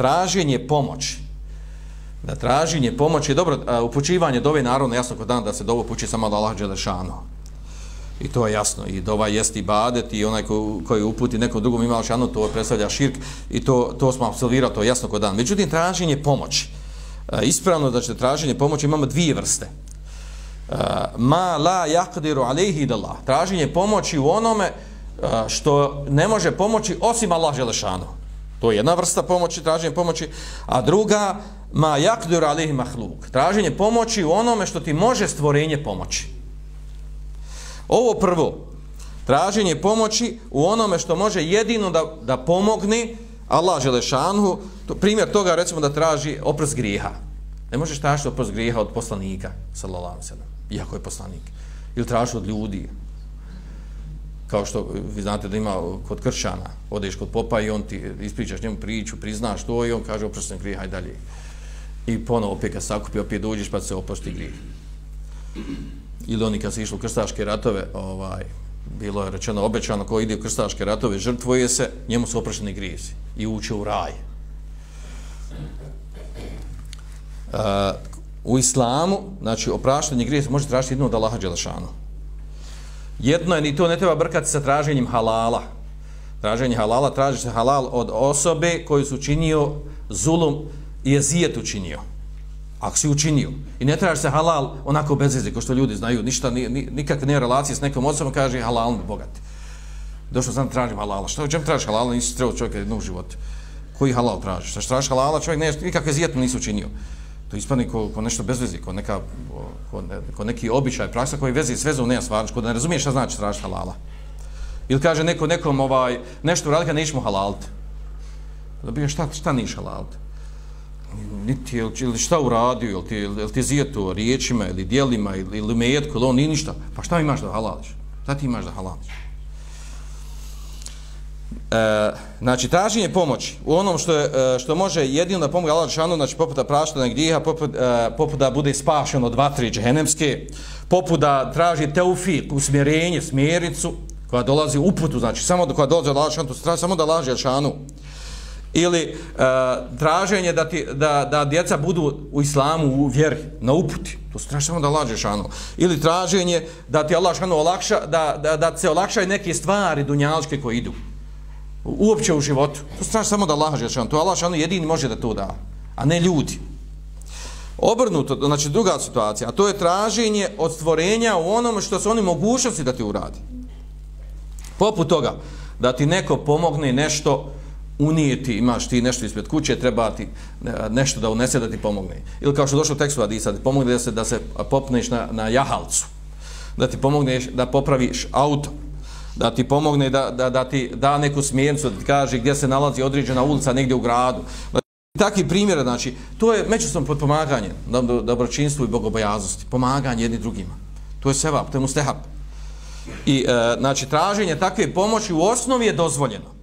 traženje pomoći, da traženje pomoći, dobro, upućivanje dove naravno jasno kod dan da se dovo puči samo da Allah Đelešanu. I to je jasno. I dova jest i badet i onaj ko, koji uputi nekom drugom ima šanu, to predstavlja širk i to, to smo absolvirali, to je jasno kod dan. Međutim, traženje pomoći. E, ispravno da će traženje pomoći imamo dvije vrste. E, ma la yaqdiru alayhi Allah. Traženje pomoći u onome e, što ne može pomoći osim Allah dželešano To je jedna vrsta pomoći, traženje pomoći. A druga, ma jakdur alayhi mahluk. Traženje pomoći u onome što ti može stvorenje pomoći. Ovo prvo, traženje pomoći u onome što može jedino da, da pomogne Allah Želešanhu, to, primjer toga recimo da traži oprost grijeha. Ne možeš tražiti oprost grijeha od poslanika, sallallahu sallam, iako je poslanik. Ili traži od ljudi. Kao što vi znate da ima kod kršćana, odeš kod popa i on ti ispričaš njemu priču, priznaš to i on kaže oprošten grije, hajde dalje. I ponovo opet kad sakupi, opet dođeš pa se oprosti grije. ili oni kad se išli u krstaške ratove, ovaj, bilo je rečeno obećano ko ide u krstaške ratove, žrtvuje se, njemu su oprošteni grijezi i uče u raj. Uh, u islamu, znači opraštanje grijeza može tražiti jedno od Allaha Đelešanu. Jedno je, ni to ne treba brkati sa traženjem halala. Traženje halala, traži se halal od osobe koju su činio zulum i jezijet učinio. Ako si učinio. I ne traži se halal onako bez veze što ljudi znaju. Ništa ni, ni, nikakve ne relacije s nekom osobom kaže halal mi bogati došao sam tražim halala. Što čem tražiš halala nisi trebao čovjeka jednog života. koji halal tražiš? Što tražiš halala? Čovjek ne, nikakve zijetu nisu učinio to ispadne ko, ko nešto bez veze ko, neka, ko, ne, ko neki običaj praksa koji veze s vezom nema stvarno ko ne razumiješ šta znači tražiti halala ili kaže neko nekom ovaj nešto radi kad nećemo halaliti da šta, šta niš halaliti niti je ili šta uradio, ili ti, ili ti zijeto riječima ili dijelima ili, ili metko, ili on ni ništa. Pa šta imaš da halališ? Šta ti imaš da halališ? E, znači, traženje pomoći u onom što, je, e, što može jedino da pomogne Allah Žešanu, znači poput da prašta na grijeha, poput, e, poput da bude spašen od vatri džehennemske, poput da traži teufik, usmjerenje, smjericu, koja dolazi u uputu, znači samo da koja dolazi od Allah Žešanu, to samo da Allah Žešanu, ili uh, traženje da, ti, da, da djeca budu u islamu, u vjeri, na uputi. To se traži samo da lažeš ano. Ili traženje da ti Allah šano olakša, da, da, da se olakšaju neke stvari dunjaličke koje idu. Uopće u životu. To znaš samo da Allah ano. To Allah šano jedini može da to da. A ne ljudi. Obrnuto, znači druga situacija, a to je traženje od stvorenja u onom što su oni mogućnosti da ti uradi. Poput toga, da ti neko pomogne nešto unijeti, imaš ti nešto ispred kuće, treba ti e, nešto da unese da ti pomogne. Ili kao što došlo u tekstu Adisa, da ti pomogne da se, da se popneš na, na jahalcu, da ti pomogneš da popraviš auto, da ti pomogne da, da, da ti da neku smjernicu, da ti kaže gdje se nalazi određena ulica negdje u gradu. Takvi primjere, znači, to je međusobno podpomaganje dobročinstvu i bogobojaznosti, pomaganje jedni drugima. To je sevap, to je mustehap. I, e, znači, traženje takve pomoći u osnovi je dozvoljeno